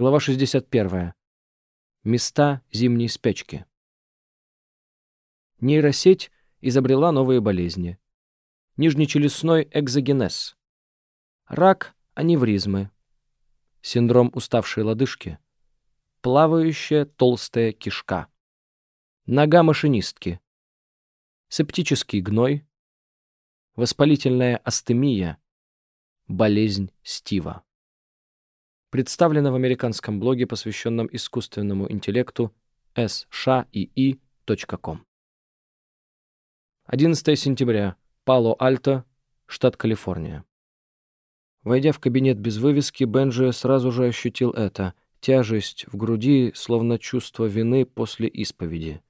Глава 61. Места зимней спячки. Нейросеть изобрела новые болезни. Нижнечелюстной экзогенез. Рак аневризмы. Синдром уставшей лодыжки. Плавающая толстая кишка. Нога машинистки. Септический гной. Воспалительная астемия. Болезнь Стива представлена в американском блоге, посвященном искусственному интеллекту sshii.com. 11 сентября. Пало-Альто, штат Калифорния. Войдя в кабинет без вывески, Бенджи сразу же ощутил это — тяжесть в груди, словно чувство вины после исповеди.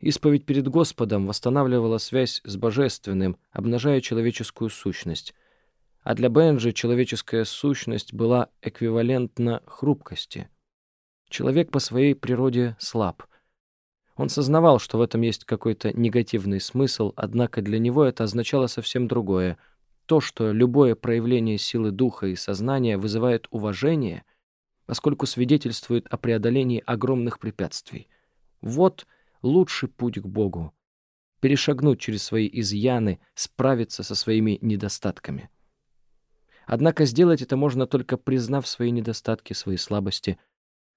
Исповедь перед Господом восстанавливала связь с Божественным, обнажая человеческую сущность, а для Бенджи человеческая сущность была эквивалентна хрупкости. Человек по своей природе слаб. Он сознавал, что в этом есть какой-то негативный смысл, однако для него это означало совсем другое. То, что любое проявление силы духа и сознания вызывает уважение, поскольку свидетельствует о преодолении огромных препятствий. Вот лучший путь к Богу. Перешагнуть через свои изъяны, справиться со своими недостатками. Однако сделать это можно только признав свои недостатки, свои слабости.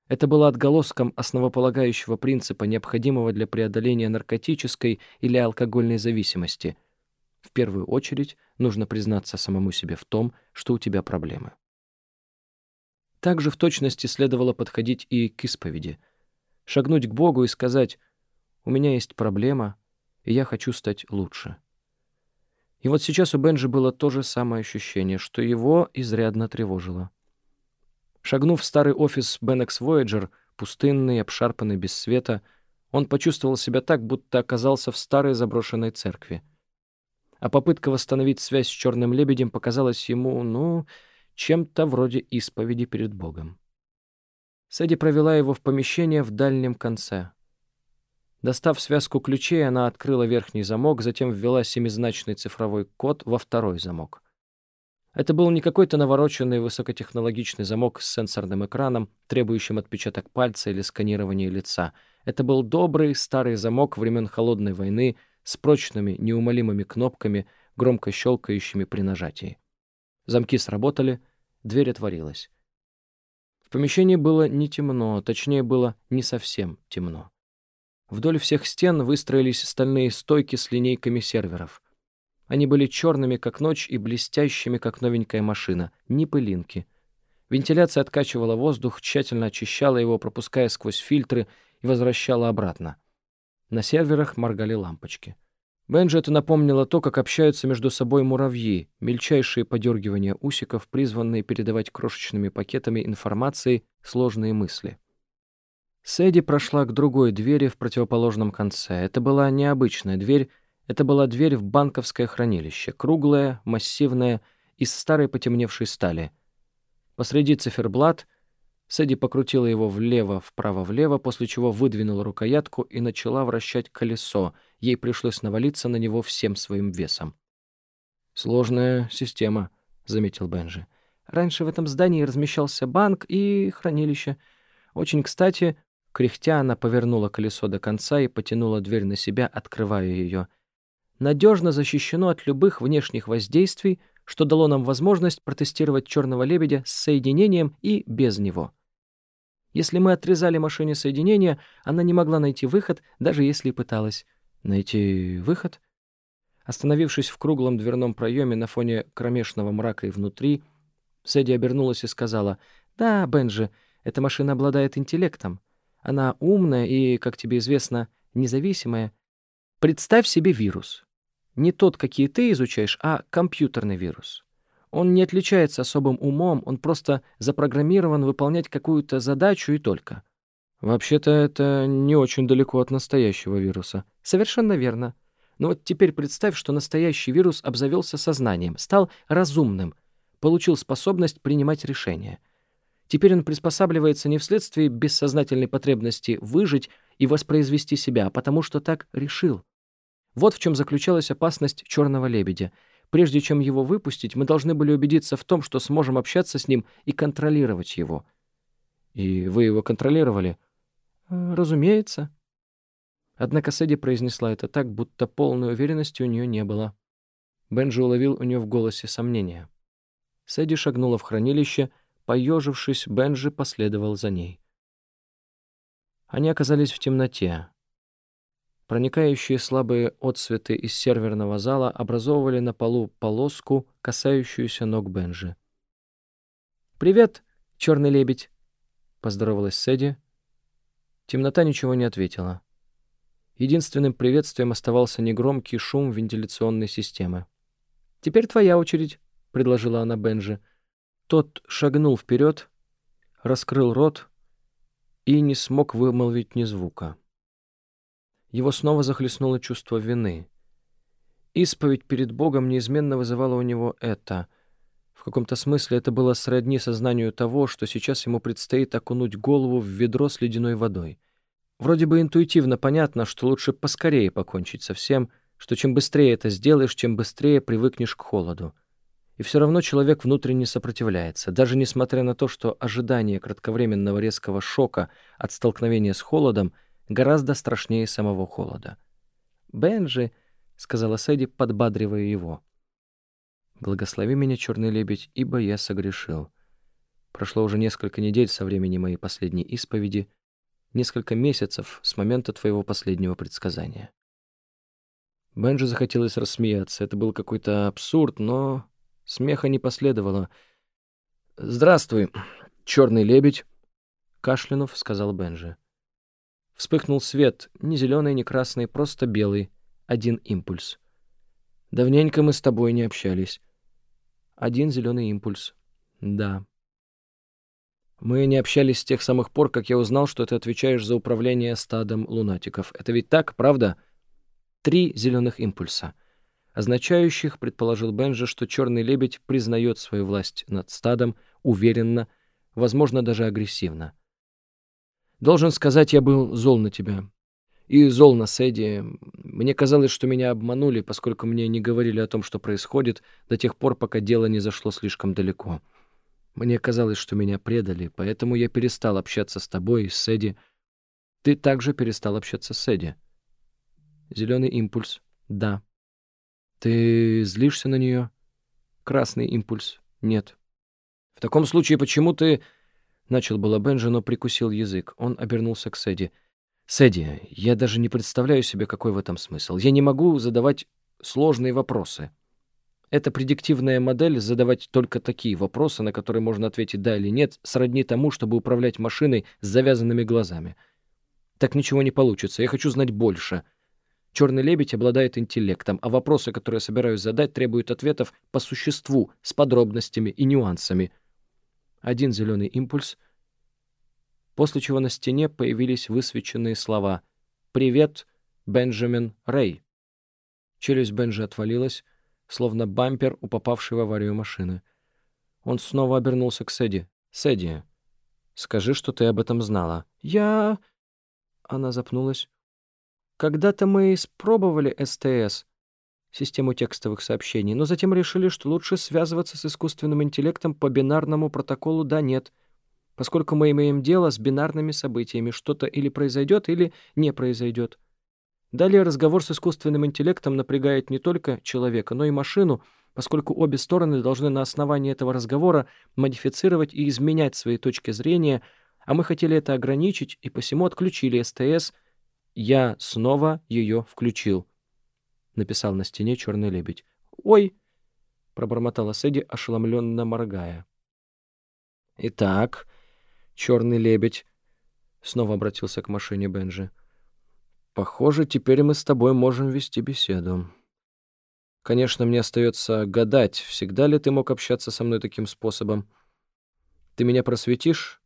Это было отголоском основополагающего принципа, необходимого для преодоления наркотической или алкогольной зависимости. В первую очередь нужно признаться самому себе в том, что у тебя проблемы. Также в точности следовало подходить и к исповеди. Шагнуть к Богу и сказать «У меня есть проблема, и я хочу стать лучше». И вот сейчас у Бенджи было то же самое ощущение, что его изрядно тревожило. Шагнув в старый офис Benex Voyager, пустынный, обшарпанный, без света, он почувствовал себя так, будто оказался в старой заброшенной церкви. А попытка восстановить связь с черным лебедем показалась ему, ну, чем-то вроде исповеди перед Богом. Сэдди провела его в помещение в дальнем конце. Достав связку ключей, она открыла верхний замок, затем ввела семизначный цифровой код во второй замок. Это был не какой-то навороченный высокотехнологичный замок с сенсорным экраном, требующим отпечаток пальца или сканирования лица. Это был добрый старый замок времен Холодной войны с прочными, неумолимыми кнопками, громко щелкающими при нажатии. Замки сработали, дверь отворилась. В помещении было не темно, точнее, было не совсем темно. Вдоль всех стен выстроились стальные стойки с линейками серверов. Они были черными, как ночь, и блестящими, как новенькая машина. Ни пылинки. Вентиляция откачивала воздух, тщательно очищала его, пропуская сквозь фильтры, и возвращала обратно. На серверах моргали лампочки. Бенджи это напомнило то, как общаются между собой муравьи, мельчайшие подергивания усиков, призванные передавать крошечными пакетами информации сложные мысли. Сэдди прошла к другой двери в противоположном конце. Это была необычная дверь, это была дверь в банковское хранилище, круглая, массивная, из старой потемневшей стали. Посреди циферблат Сэдди покрутила его влево, вправо-влево, после чего выдвинула рукоятку и начала вращать колесо. Ей пришлось навалиться на него всем своим весом. «Сложная система», — заметил Бенджи. «Раньше в этом здании размещался банк и хранилище. Очень кстати, Кряхтя она повернула колесо до конца и потянула дверь на себя, открывая ее. Надежно защищено от любых внешних воздействий, что дало нам возможность протестировать черного лебедя с соединением и без него. Если мы отрезали машине соединение, она не могла найти выход, даже если и пыталась. Найти выход? Остановившись в круглом дверном проеме на фоне кромешного мрака и внутри, Сэдди обернулась и сказала, «Да, Бенджи, эта машина обладает интеллектом. Она умная и, как тебе известно, независимая. Представь себе вирус. Не тот, какие ты изучаешь, а компьютерный вирус. Он не отличается особым умом, он просто запрограммирован выполнять какую-то задачу и только. Вообще-то это не очень далеко от настоящего вируса. Совершенно верно. Но вот теперь представь, что настоящий вирус обзавелся сознанием, стал разумным, получил способность принимать решения — Теперь он приспосабливается не вследствие бессознательной потребности выжить и воспроизвести себя, а потому что так решил. Вот в чем заключалась опасность черного лебедя. Прежде чем его выпустить, мы должны были убедиться в том, что сможем общаться с ним и контролировать его. И вы его контролировали? Разумеется. Однако Сэдди произнесла это так, будто полной уверенности у нее не было. Бенджи уловил у нее в голосе сомнения. Сэдди шагнула в хранилище, поежившись, Бенджи последовал за ней. Они оказались в темноте. Проникающие слабые отсветы из серверного зала образовывали на полу полоску, касающуюся ног Бенджи. «Привет, черный лебедь!» — поздоровалась Сэдди. Темнота ничего не ответила. Единственным приветствием оставался негромкий шум вентиляционной системы. «Теперь твоя очередь», — предложила она Бенджи. Тот шагнул вперед, раскрыл рот и не смог вымолвить ни звука. Его снова захлестнуло чувство вины. Исповедь перед Богом неизменно вызывала у него это. В каком-то смысле это было сродни сознанию того, что сейчас ему предстоит окунуть голову в ведро с ледяной водой. Вроде бы интуитивно понятно, что лучше поскорее покончить со всем, что чем быстрее это сделаешь, чем быстрее привыкнешь к холоду. И все равно человек внутренне сопротивляется, даже несмотря на то, что ожидание кратковременного резкого шока от столкновения с холодом — гораздо страшнее самого холода. «Бенджи», — сказала Сэдди, подбадривая его. «Благослови меня, черный лебедь, ибо я согрешил. Прошло уже несколько недель со времени моей последней исповеди, несколько месяцев с момента твоего последнего предсказания». Бенджи захотелось рассмеяться. Это был какой-то абсурд, но смеха не последовало. «Здравствуй, черный лебедь», — кашлянув, сказал Бенджи. Вспыхнул свет, ни зеленый, ни красный, просто белый. Один импульс. Давненько мы с тобой не общались. Один зеленый импульс. Да. Мы не общались с тех самых пор, как я узнал, что ты отвечаешь за управление стадом лунатиков. Это ведь так, правда? Три зеленых импульса. Означающих, предположил Бенджи, что черный лебедь признает свою власть над стадом уверенно, возможно, даже агрессивно. Должен сказать, я был зол на тебя. И зол на Сэдди. Мне казалось, что меня обманули, поскольку мне не говорили о том, что происходит, до тех пор, пока дело не зашло слишком далеко. Мне казалось, что меня предали, поэтому я перестал общаться с тобой и с Сэдди. Ты также перестал общаться с Сэдди. Зеленый импульс. Да. Ты злишься на нее? Красный импульс. Нет. В таком случае, почему ты Начал было Бенджи, но прикусил язык. Он обернулся к Сэдди. «Сэдди, я даже не представляю себе, какой в этом смысл. Я не могу задавать сложные вопросы. Эта предиктивная модель задавать только такие вопросы, на которые можно ответить «да» или «нет», сродни тому, чтобы управлять машиной с завязанными глазами. Так ничего не получится. Я хочу знать больше. Черный лебедь обладает интеллектом, а вопросы, которые я собираюсь задать, требуют ответов по существу, с подробностями и нюансами — один зеленый импульс, после чего на стене появились высвеченные слова «Привет, Бенджамин Рэй». Челюсть Бенджи отвалилась, словно бампер у попавшей в аварию машины. Он снова обернулся к Сэдди. «Сэдди, скажи, что ты об этом знала». «Я...» Она запнулась. «Когда-то мы испробовали СТС систему текстовых сообщений, но затем решили, что лучше связываться с искусственным интеллектом по бинарному протоколу «да-нет», поскольку мы имеем дело с бинарными событиями, что-то или произойдет, или не произойдет. Далее разговор с искусственным интеллектом напрягает не только человека, но и машину, поскольку обе стороны должны на основании этого разговора модифицировать и изменять свои точки зрения, а мы хотели это ограничить и посему отключили СТС. Я снова ее включил. — написал на стене черный лебедь. «Ой!» — пробормотала Сэдди, ошеломленно моргая. «Итак, черный лебедь...» — снова обратился к машине Бенджи. «Похоже, теперь мы с тобой можем вести беседу. Конечно, мне остается гадать, всегда ли ты мог общаться со мной таким способом. Ты меня просветишь?»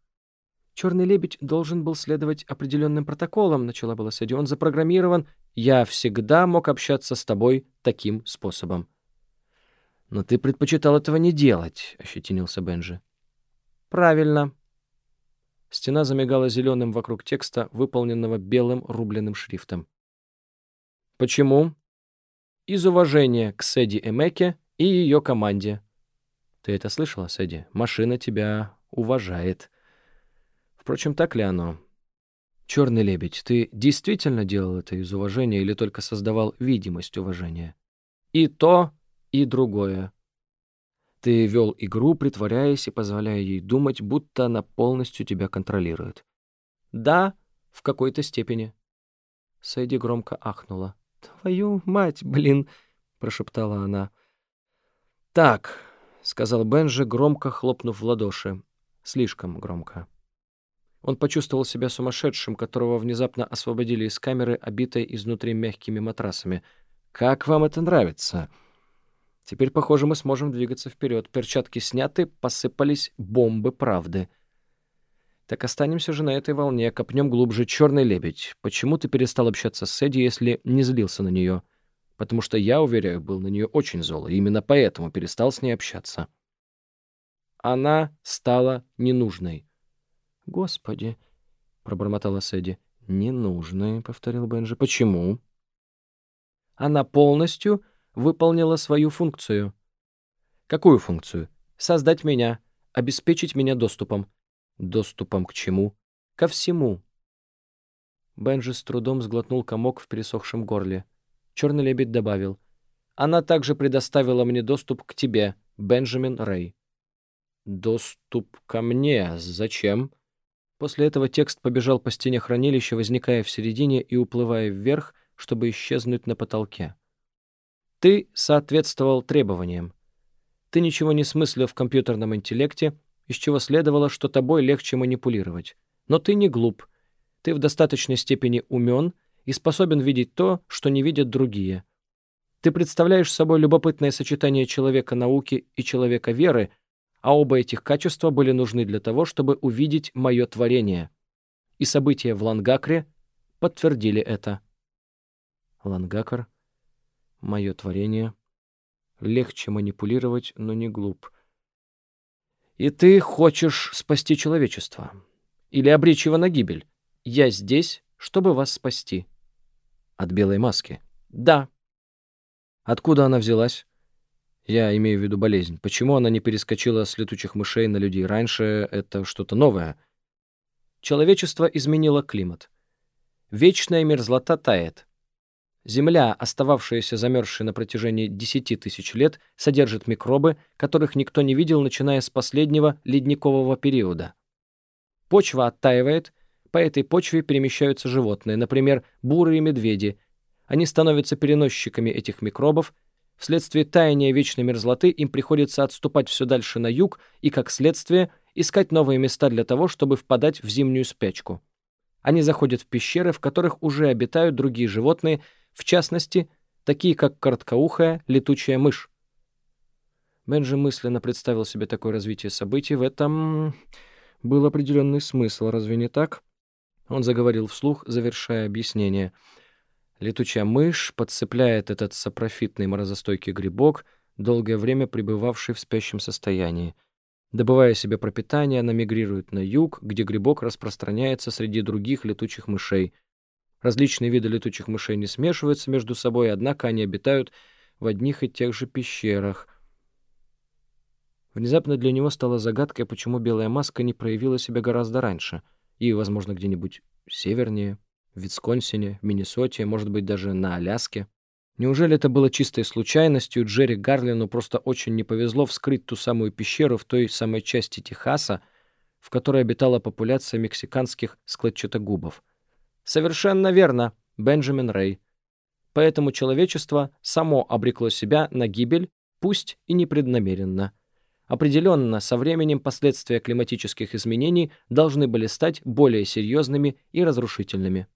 «Черный лебедь должен был следовать определенным протоколам», — начала была Сэдди. «Он запрограммирован...» «Я всегда мог общаться с тобой таким способом». «Но ты предпочитал этого не делать», — ощетинился Бенджи. «Правильно». Стена замигала зеленым вокруг текста, выполненного белым рубленым шрифтом. «Почему?» «Из уважения к Сэдди Эмеке и ее команде». «Ты это слышала, Сэдди? Машина тебя уважает». Впрочем, так ли оно? Черный лебедь, ты действительно делал это из уважения или только создавал видимость уважения? И то, и другое. Ты вел игру, притворяясь и позволяя ей думать, будто она полностью тебя контролирует. Да, в какой-то степени. Сэдди громко ахнула. «Твою мать, блин!» — прошептала она. «Так», — сказал Бенджи, громко хлопнув в ладоши. Слишком громко. Он почувствовал себя сумасшедшим, которого внезапно освободили из камеры, обитой изнутри мягкими матрасами. «Как вам это нравится?» Теперь, похоже, мы сможем двигаться вперед. Перчатки сняты, посыпались бомбы правды. Так останемся же на этой волне, копнем глубже. Черный лебедь, почему ты перестал общаться с Эдди, если не злился на нее? Потому что я, уверяю, был на нее очень зол, и именно поэтому перестал с ней общаться. Она стала ненужной. «Господи!» — пробормотала Сэдди. «Ненужной», — повторил Бенджи. «Почему?» «Она полностью выполнила свою функцию». «Какую функцию?» «Создать меня, обеспечить меня доступом». «Доступом к чему?» «Ко всему». Бенджи с трудом сглотнул комок в пересохшем горле. Черный лебедь добавил. «Она также предоставила мне доступ к тебе, Бенджамин Рэй». «Доступ ко мне? Зачем?» После этого текст побежал по стене хранилища, возникая в середине и уплывая вверх, чтобы исчезнуть на потолке. Ты соответствовал требованиям. Ты ничего не смыслил в компьютерном интеллекте, из чего следовало, что тобой легче манипулировать. Но ты не глуп. Ты в достаточной степени умен и способен видеть то, что не видят другие. Ты представляешь собой любопытное сочетание человека науки и человека веры, а оба этих качества были нужны для того, чтобы увидеть мое творение. И события в Лангакре подтвердили это. Лангакр — мое творение. Легче манипулировать, но не глуп. И ты хочешь спасти человечество? Или обречь его на гибель? Я здесь, чтобы вас спасти. От белой маски? Да. Откуда она взялась? Я имею в виду болезнь. Почему она не перескочила с летучих мышей на людей раньше? Это что-то новое. Человечество изменило климат. Вечная мерзлота тает. Земля, остававшаяся замерзшей на протяжении 10 тысяч лет, содержит микробы, которых никто не видел, начиная с последнего ледникового периода. Почва оттаивает, по этой почве перемещаются животные, например, бурые медведи. Они становятся переносчиками этих микробов. Вследствие таяния вечной мерзлоты им приходится отступать все дальше на юг и, как следствие, искать новые места для того, чтобы впадать в зимнюю спячку. Они заходят в пещеры, в которых уже обитают другие животные – в частности, такие как короткоухая летучая мышь. Бенджи мысленно представил себе такое развитие событий. В этом был определенный смысл, разве не так? Он заговорил вслух, завершая объяснение. Летучая мышь подцепляет этот сапрофитный морозостойкий грибок, долгое время пребывавший в спящем состоянии. Добывая себе пропитание, она мигрирует на юг, где грибок распространяется среди других летучих мышей — Различные виды летучих мышей не смешиваются между собой, однако они обитают в одних и тех же пещерах. Внезапно для него стало загадкой, почему белая маска не проявила себя гораздо раньше, и, возможно, где-нибудь севернее, в Висконсине, Миннесоте, может быть, даже на Аляске. Неужели это было чистой случайностью, Джерри Гарлину просто очень не повезло вскрыть ту самую пещеру в той самой части Техаса, в которой обитала популяция мексиканских складчатогубов? Совершенно верно, Бенджамин Рэй. Поэтому человечество само обрекло себя на гибель, пусть и непреднамеренно. Определенно, со временем последствия климатических изменений должны были стать более серьезными и разрушительными.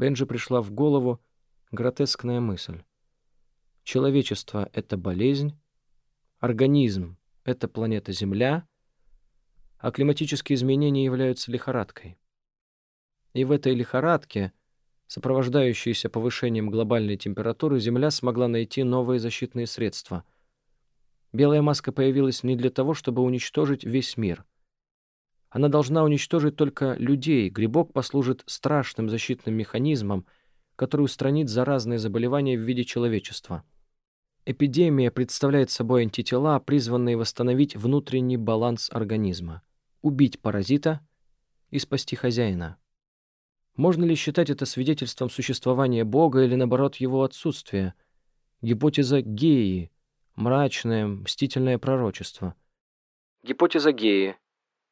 Бенджи пришла в голову гротескная мысль. Человечество — это болезнь, организм — это планета Земля, а климатические изменения являются лихорадкой. И в этой лихорадке, сопровождающейся повышением глобальной температуры, Земля смогла найти новые защитные средства. Белая маска появилась не для того, чтобы уничтожить весь мир. Она должна уничтожить только людей. Грибок послужит страшным защитным механизмом, который устранит заразные заболевания в виде человечества. Эпидемия представляет собой антитела, призванные восстановить внутренний баланс организма, убить паразита и спасти хозяина. Можно ли считать это свидетельством существования Бога или, наоборот, его отсутствия? Гипотеза Геи, мрачное, мстительное пророчество. Гипотеза Геи,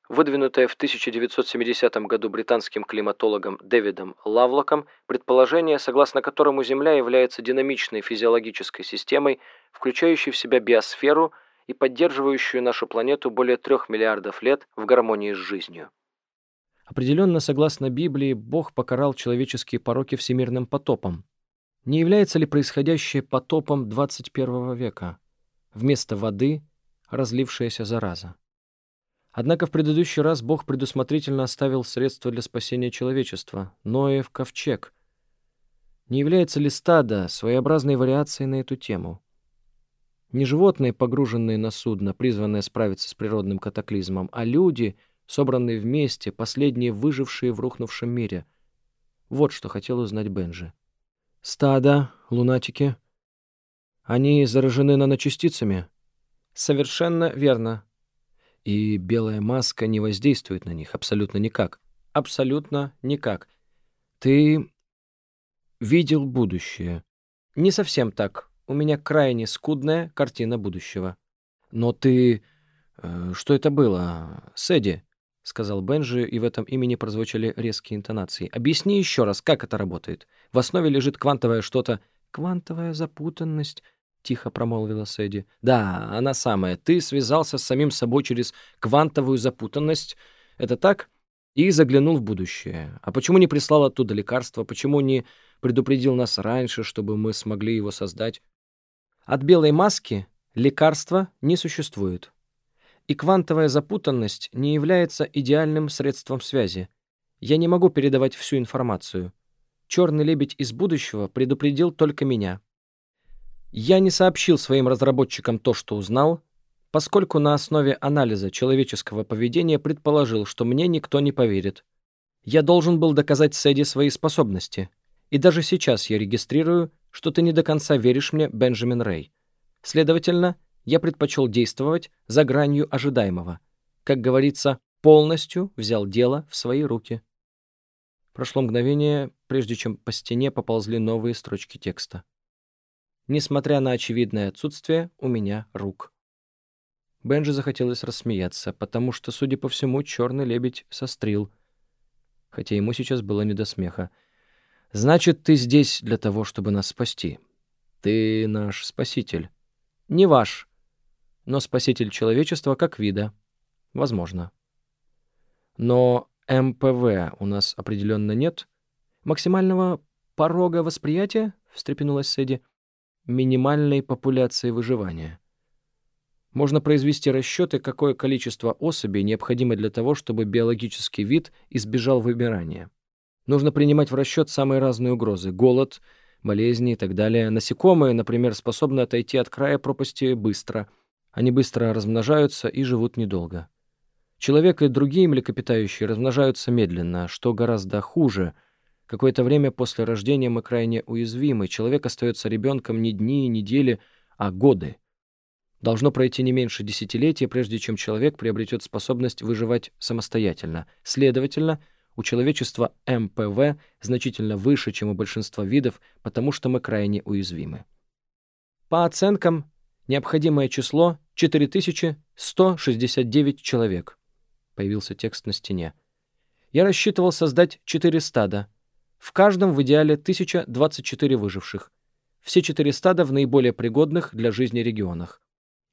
выдвинутая в 1970 году британским климатологом Дэвидом Лавлоком, предположение, согласно которому Земля является динамичной физиологической системой, включающей в себя биосферу и поддерживающую нашу планету более трех миллиардов лет в гармонии с жизнью. Определенно, согласно Библии, Бог покарал человеческие пороки всемирным потопом. Не является ли происходящее потопом 21 века? Вместо воды — разлившаяся зараза. Однако в предыдущий раз Бог предусмотрительно оставил средства для спасения человечества — Ноев ковчег. Не является ли стадо своеобразной вариацией на эту тему? Не животные, погруженные на судно, призванные справиться с природным катаклизмом, а люди — собранные вместе, последние выжившие в рухнувшем мире. Вот что хотел узнать Бенджи. Стада, лунатики. Они заражены наночастицами? Совершенно верно. И белая маска не воздействует на них абсолютно никак. Абсолютно никак. Ты видел будущее. Не совсем так. У меня крайне скудная картина будущего. Но ты... Э, что это было? Сэдди? — сказал Бенджи, и в этом имени прозвучали резкие интонации. «Объясни еще раз, как это работает. В основе лежит квантовое что-то...» «Квантовая запутанность», — тихо промолвила Сэдди. «Да, она самая. Ты связался с самим собой через квантовую запутанность. Это так?» И заглянул в будущее. А почему не прислал оттуда лекарства? Почему не предупредил нас раньше, чтобы мы смогли его создать? От белой маски лекарства не существует. И квантовая запутанность не является идеальным средством связи. Я не могу передавать всю информацию. Черный лебедь из будущего предупредил только меня. Я не сообщил своим разработчикам то, что узнал, поскольку на основе анализа человеческого поведения предположил, что мне никто не поверит. Я должен был доказать Сэдди свои способности. И даже сейчас я регистрирую, что ты не до конца веришь мне, Бенджамин Рэй. Следовательно, я предпочел действовать за гранью ожидаемого. Как говорится, полностью взял дело в свои руки. Прошло мгновение, прежде чем по стене поползли новые строчки текста. Несмотря на очевидное отсутствие у меня рук. Бенджи захотелось рассмеяться, потому что, судя по всему, черный лебедь сострил, хотя ему сейчас было не до смеха. «Значит, ты здесь для того, чтобы нас спасти. Ты наш спаситель. Не ваш, но спаситель человечества как вида. Возможно. Но МПВ у нас определенно нет. Максимального порога восприятия, встрепенулась Сэдди, минимальной популяции выживания. Можно произвести расчеты, какое количество особей необходимо для того, чтобы биологический вид избежал вымирания. Нужно принимать в расчет самые разные угрозы – голод, болезни и так далее. Насекомые, например, способны отойти от края пропасти быстро – они быстро размножаются и живут недолго. Человек и другие млекопитающие размножаются медленно, что гораздо хуже. Какое-то время после рождения мы крайне уязвимы. Человек остается ребенком не дни и недели, а годы. Должно пройти не меньше десятилетия, прежде чем человек приобретет способность выживать самостоятельно. Следовательно, у человечества МПВ значительно выше, чем у большинства видов, потому что мы крайне уязвимы. По оценкам, необходимое число 4169 человек. Появился текст на стене. Я рассчитывал создать четыре стада. В каждом в идеале 1024 выживших. Все четыре стада в наиболее пригодных для жизни регионах.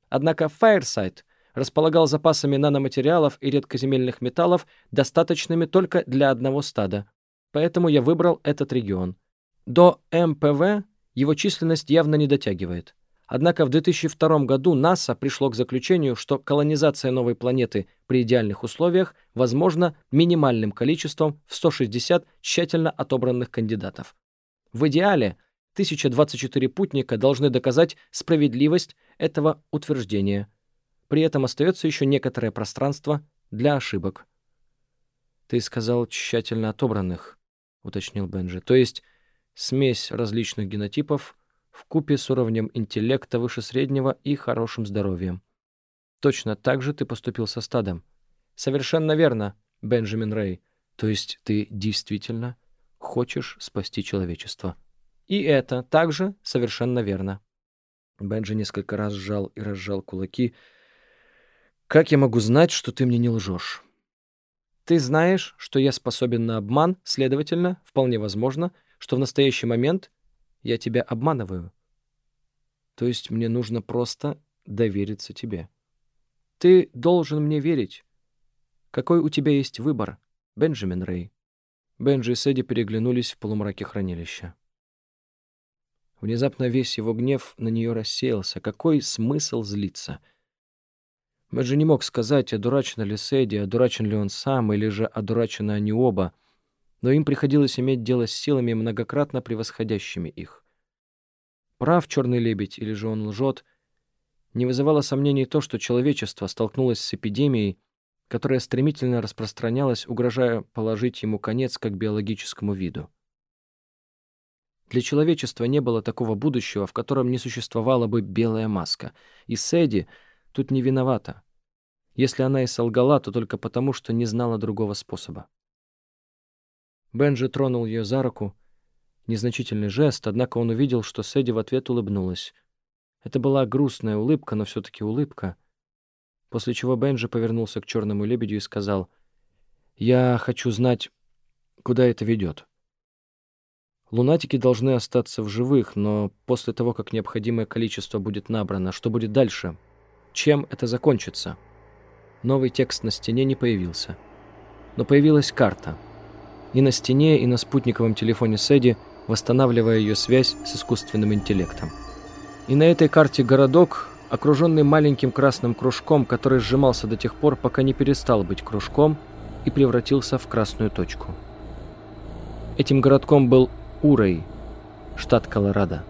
Однако Fireside располагал запасами наноматериалов и редкоземельных металлов, достаточными только для одного стада. Поэтому я выбрал этот регион. До МПВ его численность явно не дотягивает. Однако в 2002 году НАСА пришло к заключению, что колонизация новой планеты при идеальных условиях возможна минимальным количеством в 160 тщательно отобранных кандидатов. В идеале 1024 путника должны доказать справедливость этого утверждения. При этом остается еще некоторое пространство для ошибок. «Ты сказал тщательно отобранных», — уточнил Бенджи. «То есть смесь различных генотипов — в купе с уровнем интеллекта выше среднего и хорошим здоровьем. Точно так же ты поступил со стадом. Совершенно верно, Бенджамин Рэй. То есть ты действительно хочешь спасти человечество? И это также совершенно верно. Бенджи несколько раз сжал и разжал кулаки. «Как я могу знать, что ты мне не лжешь?» «Ты знаешь, что я способен на обман, следовательно, вполне возможно, что в настоящий момент я тебя обманываю». «То есть мне нужно просто довериться тебе?» «Ты должен мне верить. Какой у тебя есть выбор, Бенджамин Рэй?» Бенджи и Сэдди переглянулись в полумраке хранилища. Внезапно весь его гнев на нее рассеялся. Какой смысл злиться? Мэджи не мог сказать, одурачена ли Сэдди, одурачен ли он сам, или же одурачены они оба, но им приходилось иметь дело с силами, многократно превосходящими их. Прав черный лебедь, или же он лжет, не вызывало сомнений то, что человечество столкнулось с эпидемией, которая стремительно распространялась, угрожая положить ему конец как биологическому виду. Для человечества не было такого будущего, в котором не существовала бы белая маска. И Сэдди тут не виновата. Если она и солгала, то только потому, что не знала другого способа. Бенджи тронул ее за руку. Незначительный жест, однако он увидел, что Сэдди в ответ улыбнулась. Это была грустная улыбка, но все-таки улыбка. После чего Бенджи повернулся к черному лебедю и сказал, «Я хочу знать, куда это ведет». Лунатики должны остаться в живых, но после того, как необходимое количество будет набрано, что будет дальше? Чем это закончится? Новый текст на стене не появился. Но появилась карта. И на стене, и на спутниковом телефоне Сэдди, восстанавливая ее связь с искусственным интеллектом. И на этой карте городок, окруженный маленьким красным кружком, который сжимался до тех пор, пока не перестал быть кружком и превратился в красную точку. Этим городком был Урой, штат Колорадо.